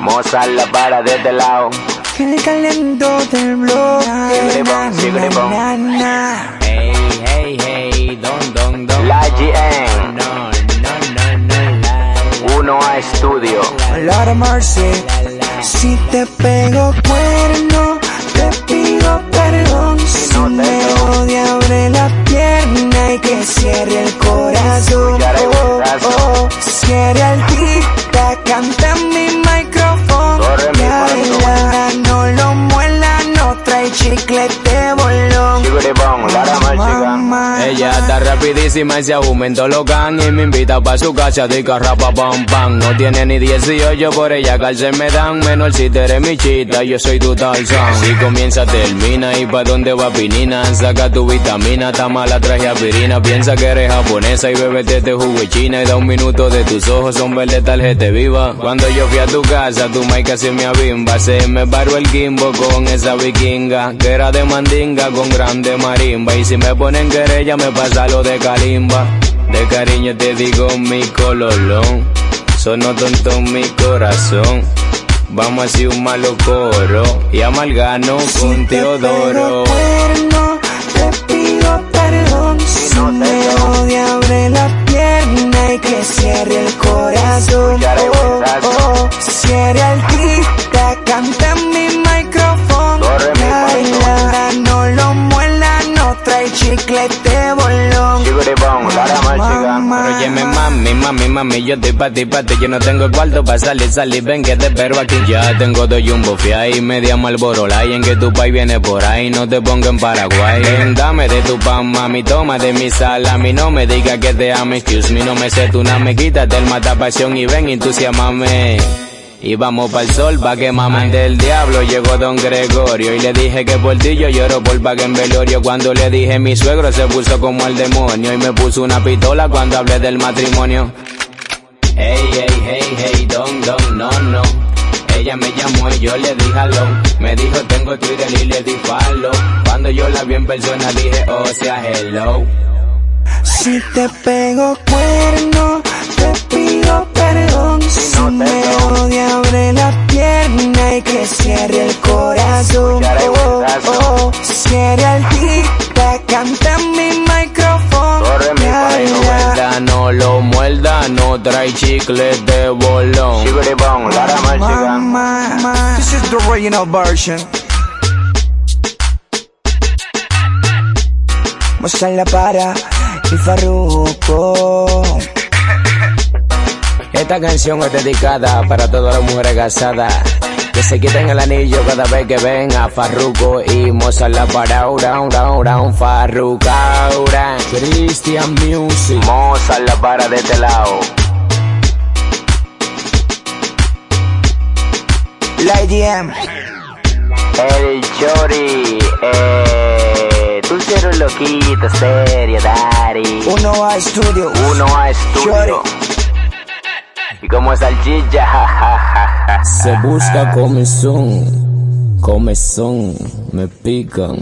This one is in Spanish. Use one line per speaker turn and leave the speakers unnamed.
Moza la para de este lado.
El calento del blog.
Hey, hey, hey, don, don, don.
La GN,
No, no, no, no, la,
uno a estudio.
Laura Marcy. Si te pego cuerno, te pido perdón. Si
no te
me odia, abre la pierna y que cierre el corazón. Cierre el tic canta en mi micrófono. Baila, no lo muela, no trae chiclete
Ella está rapidísima y se aumentó lo can y me invita pa' su casa de carrapa pam pam. No tiene ni 18, por ella cárcel me dan. Menor si te eres mi chita, yo soy tu Tarzan. Si comienza, termina y pa' dónde va pinina. Saca tu vitamina, está mala, traje aspirina. Piensa que eres japonesa y bebete este jugo de china. Y da un minuto de tus ojos, son verde tarjeta viva. Cuando yo fui a tu casa, tu mic casi me abimba. Se me paró el gimbo con esa vikinga. Que era de mandinga con grande marimba. Y si me ponen querella, me pasa lo de calimba. De cariño te digo mi cololón. Sonó tonto en mi corazón. Vamos a hacer un malo coro. Y amalgano con Teodoro.
Te cuerno, te pido perdón. Si
no te
me odia, abre la pierna y que cierre el corazón. Oh,
brazo.
oh, cierre el tic canta en mi micrófono.
Óyeme mami, mami, mami, yo estoy pa' ti, pa' ti Yo no tengo cuarto pa' salir, salir, ven que te espero aquí. Ya tengo dos jumbo y media malboro y En que tu país viene por ahí, no te ponga en Paraguay. Dame de tu pan, mami, toma de mi salami No me digas que te amo, excuse me, no me sé tu name Quítate el mata pasión y ven, entusiasmame y vamos pa'l sol pa' que mamen del diablo. Llegó don Gregorio y le dije que por ti yo lloro por pa' que en velorio. Cuando le dije mi suegro se puso como el demonio Y me puso una pistola cuando hablé del matrimonio. Hey, hey, hey, hey, don, don, no, no. Ella me llamó y yo le dije aló. Me dijo tengo Twitter y le di follow. Cuando yo la vi en persona dije oh sea hello.
Si te pego cuerno, te pido perdón. Si
no te
me
doy.
Chicle de bolón
Lara.
This is the original version. la para y Farruko.
Esta canción es dedicada para todas las mujeres casadas que se quiten el anillo cada vez que ven a Farruko y Mozart la para ura, un Farruka, ura. Christian Music.
Moza la para de este lado.
La IDM.
El Chori, eh, tú eres loquito, serio, Dari.
Uno a estudio.
Uno a estudio. Y como salchicha, ja, ja, ja, ja.
Se busca comezón, comezón, me pican.